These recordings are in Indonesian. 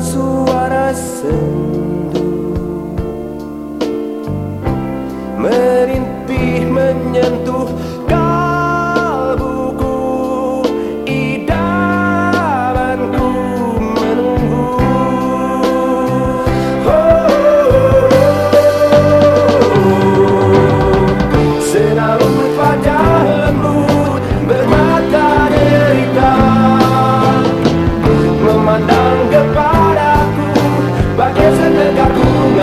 Suara sendu. Merintih menyentuh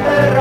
Monterrey.